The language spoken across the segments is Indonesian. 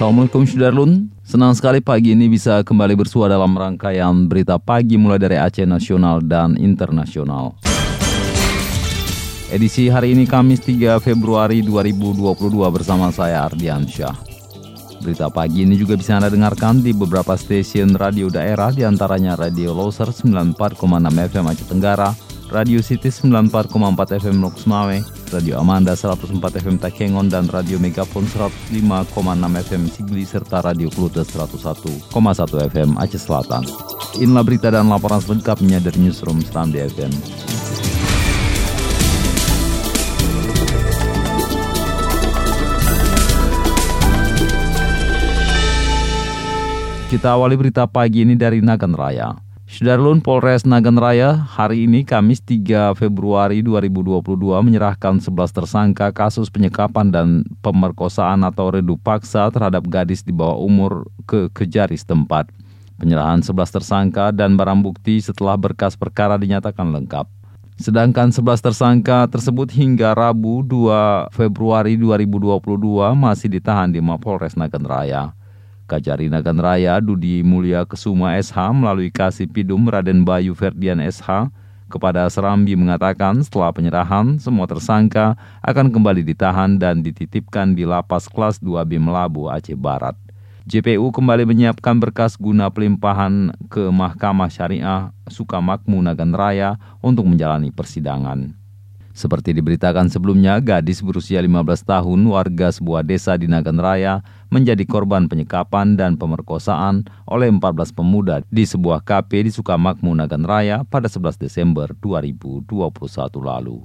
Assalamualaikum Sudarlun, senang sekali pagi ini bisa kembali bersua dalam rangkaian berita pagi mulai dari Aceh Nasional dan Internasional. Edisi hari ini Kamis 3 Februari 2022 bersama saya Ardian Syah. Berita pagi ini juga bisa Anda dengarkan di beberapa stasiun radio daerah di antaranya Radio Loser 94,6 FM Aceh Tenggara, Radio City 94,4 FM Lok Semawe, Radio Amanda 104 FM Takengon dan Radio Megafon 105,6 FM Sigli serta Radio Klute 101,1 FM Aceh Selatan. Inilah berita dan laporan selengkapnya dari Newsroom Seram FM. Kita awali berita pagi ini dari Nagan Raya. Sudarlun Polres Nagan Raya hari ini Kamis 3 Februari 2022 menyerahkan 11 tersangka kasus penyekapan dan pemerkosaan atau redu paksa terhadap gadis di bawah umur ke Kejari setempat. Penyerahan 11 tersangka dan barang bukti setelah berkas perkara dinyatakan lengkap. Sedangkan 11 tersangka tersebut hingga Rabu 2 Februari 2022 masih ditahan di Mapolres Nagan Raya. Kajari Nagan Raya Dudi Mulia Kesuma SH melalui Kasih Pidum Raden Bayu Ferdian SH kepada Serambi mengatakan setelah penyerahan semua tersangka akan kembali ditahan dan dititipkan di lapas kelas 2B Melabu Aceh Barat. JPU kembali menyiapkan berkas guna pelimpahan ke Mahkamah Syariah Sukamakmu Nagan Raya untuk menjalani persidangan. Seperti diberitakan sebelumnya, gadis berusia 15 tahun warga sebuah desa di Nagan Raya menjadi korban penyekapan dan pemerkosaan oleh 14 pemuda di sebuah kafe di Sukamakmu Nagan Raya pada 11 Desember 2021 lalu.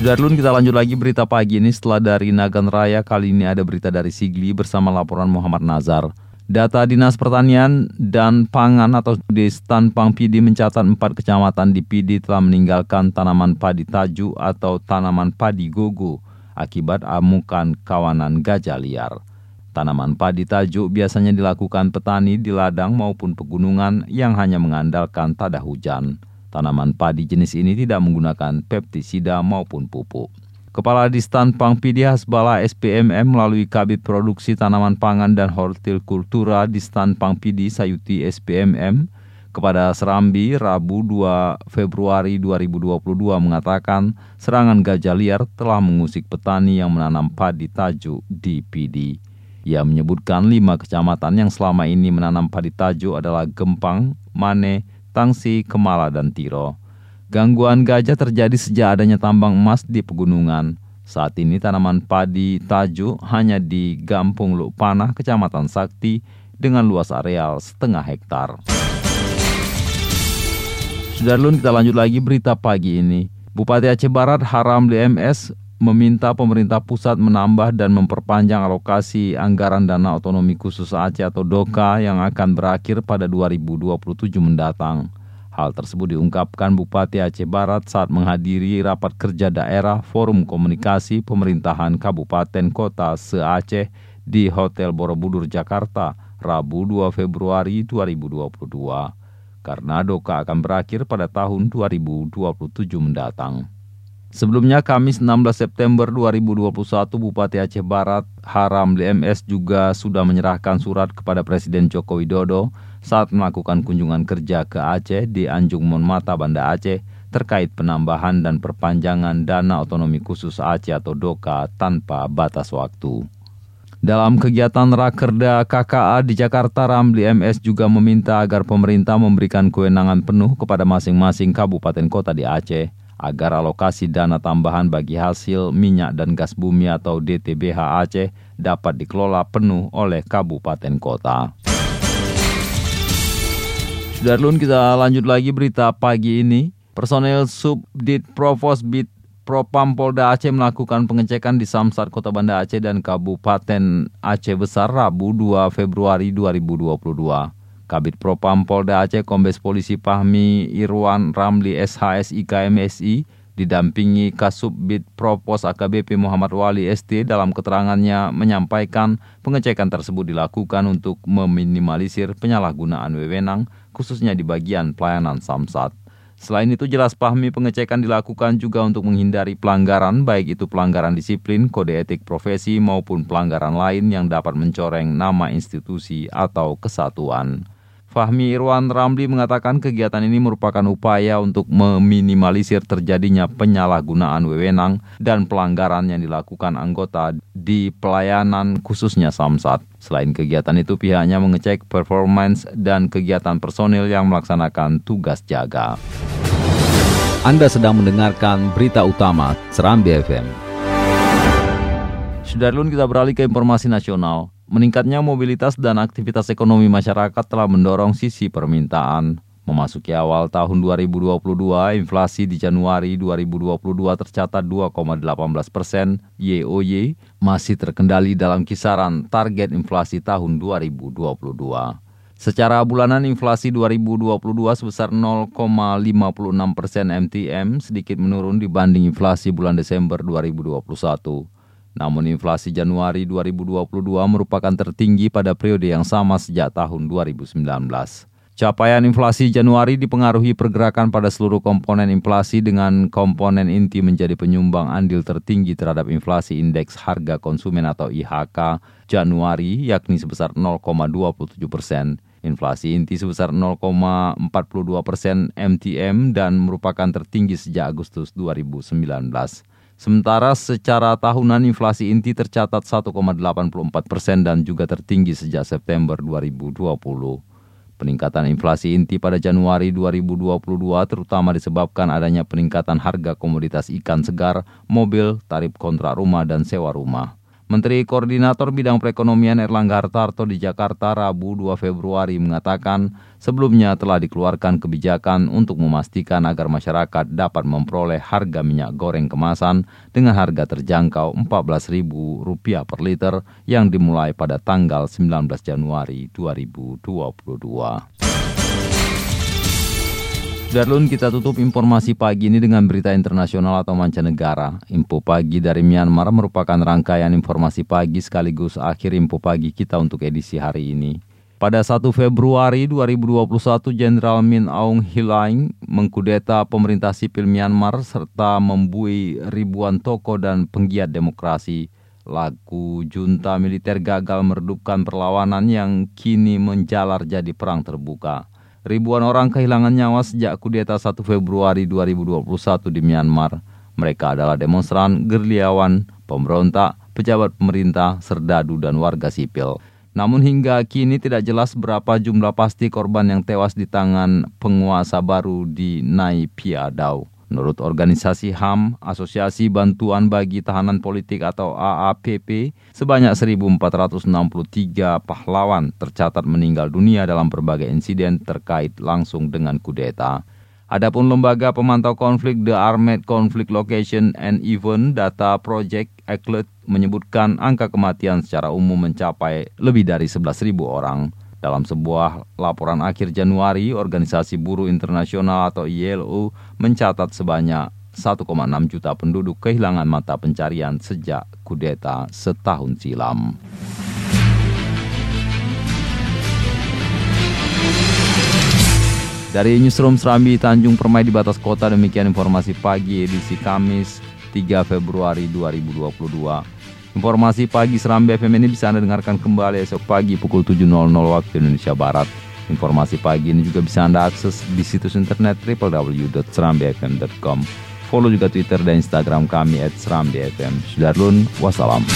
Sudarlun kita lanjut lagi berita pagi ini setelah dari Nagan Raya kali ini ada berita dari Sigli bersama laporan Muhammad Nazar. Data Dinas Pertanian dan Pangan atau Destanpang PD mencatat empat kecamatan di PD telah meninggalkan tanaman padi taju atau tanaman padi gogo akibat amukan kawanan gajah liar. Tanaman padi tajuk biasanya dilakukan petani di ladang maupun pegunungan yang hanya mengandalkan tada hujan. Tanaman padi jenis ini tidak menggunakan pestisida maupun pupuk. Kepala Distan Pangpidi Hasbala SPMM melalui Kabit Produksi Tanaman Pangan dan Hortikultura Distan Pangpidi Sayuti SPMM kepada Serambi Rabu 2 Februari 2022 mengatakan serangan gajah liar telah mengusik petani yang menanam padi tajuk di PD. Ia menyebutkan lima kecamatan yang selama ini menanam padi tajuk adalah Gempang, Mane, Tangsi, Kemala, dan Tiro. Gangguan gajah terjadi sejak adanya tambang emas di pegunungan. Saat ini tanaman padi taju hanya di Gampung Luk Panah, Kecamatan Sakti, dengan luas areal setengah hektar. Sudarlun kita lanjut lagi berita pagi ini. Bupati Aceh Barat Haram DMS meminta pemerintah pusat menambah dan memperpanjang alokasi anggaran dana otonomi khusus Aceh atau DOKA yang akan berakhir pada 2027 mendatang. Hal tersebut diungkapkan Bupati Aceh Barat saat menghadiri rapat kerja daerah Forum Komunikasi Pemerintahan Kabupaten Kota se-Aceh di Hotel Borobudur, Jakarta, Rabu 2 Februari 2022. Karena doka akan berakhir pada tahun 2027 mendatang. Sebelumnya Kamis 16 September 2021 Bupati Aceh Barat Haram DMS juga sudah menyerahkan surat kepada Presiden Joko Widodo saat melakukan kunjungan kerja ke Aceh di Anjung Monmata Banda Aceh terkait penambahan dan perpanjangan dana otonomi khusus Aceh atau DOKA tanpa batas waktu. Dalam kegiatan Rakerda KKA di Jakarta, Ramli MS juga meminta agar pemerintah memberikan kewenangan penuh kepada masing-masing kabupaten kota di Aceh agar alokasi dana tambahan bagi hasil minyak dan gas bumi atau DTBH Aceh dapat dikelola penuh oleh kabupaten kota. Sudarlun kita lanjut lagi berita pagi ini. Personel Subdit Provos Bid Propam Polda Aceh melakukan pengecekan di Samsat Kota Banda Aceh dan Kabupaten Aceh Besar Rabu 2 Februari 2022. Kabit Propam Polda Aceh Kombes Polisi Pahmi Irwan Ramli SHS IKMSI didampingi Kasubit Propos AKBP Muhammad Wali ST dalam keterangannya menyampaikan pengecekan tersebut dilakukan untuk meminimalisir penyalahgunaan wewenang khususnya di bagian pelayanan Samsat. Selain itu jelas pahmi pengecekan dilakukan juga untuk menghindari pelanggaran baik itu pelanggaran disiplin, kode etik profesi maupun pelanggaran lain yang dapat mencoreng nama institusi atau kesatuan. Fahmi Irwan Ramli mengatakan kegiatan ini merupakan upaya untuk meminimalisir terjadinya penyalahgunaan wewenang dan pelanggaran yang dilakukan anggota di pelayanan khususnya Samsat. Selain kegiatan itu pihaknya mengecek performance dan kegiatan personil yang melaksanakan tugas jaga. Anda sedang mendengarkan berita utama Serambi FM. Sudarlun kita beralih ke informasi nasional. Meningkatnya mobilitas dan aktivitas ekonomi masyarakat telah mendorong sisi permintaan. Memasuki awal tahun 2022, inflasi di Januari 2022 tercatat 2,18 persen YOY, masih terkendali dalam kisaran target inflasi tahun 2022. Secara bulanan inflasi 2022 sebesar 0,56 persen MTM, sedikit menurun dibanding inflasi bulan Desember 2021. Namun inflasi Januari 2022 merupakan tertinggi pada periode yang sama sejak tahun 2019. Capaian inflasi Januari dipengaruhi pergerakan pada seluruh komponen inflasi dengan komponen inti menjadi penyumbang andil tertinggi terhadap inflasi indeks harga konsumen atau IHK Januari yakni sebesar 0,27 persen. Inflasi inti sebesar 0,42 persen MTM dan merupakan tertinggi sejak Agustus 2019. Sementara secara tahunan inflasi inti tercatat 1,84 persen dan juga tertinggi sejak September 2020. Peningkatan inflasi inti pada Januari 2022 terutama disebabkan adanya peningkatan harga komoditas ikan segar, mobil, tarif kontrak rumah, dan sewa rumah. Menteri Koordinator Bidang Perekonomian Erlangga Hartarto di Jakarta Rabu 2 Februari mengatakan sebelumnya telah dikeluarkan kebijakan untuk memastikan agar masyarakat dapat memperoleh harga minyak goreng kemasan dengan harga terjangkau Rp14.000 per liter yang dimulai pada tanggal 19 Januari 2022. Darlun kita tutup informasi pagi ini dengan berita internasional atau mancanegara. Info pagi dari Myanmar merupakan rangkaian informasi pagi sekaligus akhir info pagi kita untuk edisi hari ini. Pada 1 Februari 2021, Jenderal Min Aung Hlaing mengkudeta pemerintah sipil Myanmar serta membui ribuan toko dan penggiat demokrasi. Lagu junta militer gagal meredupkan perlawanan yang kini menjalar jadi perang terbuka. Ribuan orang kehilangan nyawa sejak kudeta 1 Februari 2021 di Myanmar. Mereka adalah demonstran, gerilyawan, pemberontak, pejabat pemerintah, serdadu, dan warga sipil. Namun hingga kini tidak jelas berapa jumlah pasti korban yang tewas di tangan penguasa baru di Nai Pia Dau. Menurut organisasi HAM, Asosiasi Bantuan Bagi Tahanan Politik atau AAPP, sebanyak 1.463 pahlawan tercatat meninggal dunia dalam berbagai insiden terkait langsung dengan kudeta. Adapun lembaga pemantau konflik The Armed Conflict Location and Event Data Project ECLET menyebutkan angka kematian secara umum mencapai lebih dari 11.000 orang. Dalam sebuah laporan akhir Januari, Organisasi Buruh Internasional atau ILO mencatat sebanyak 1,6 juta penduduk kehilangan mata pencarian sejak kudeta setahun silam. Dari Newsroom Serambi Tanjung Permai di batas kota demikian informasi pagi edisi Kamis 3 Februari 2022. Informasi pagi Serambi FM ini bisa Anda dengarkan kembali esok pagi pukul 7.00 waktu Indonesia Barat. Informasi pagi ini juga bisa Anda akses di situs internet www.serambifm.com. Follow juga Twitter dan Instagram kami at Serambi FM. Sudarlun, wassalam.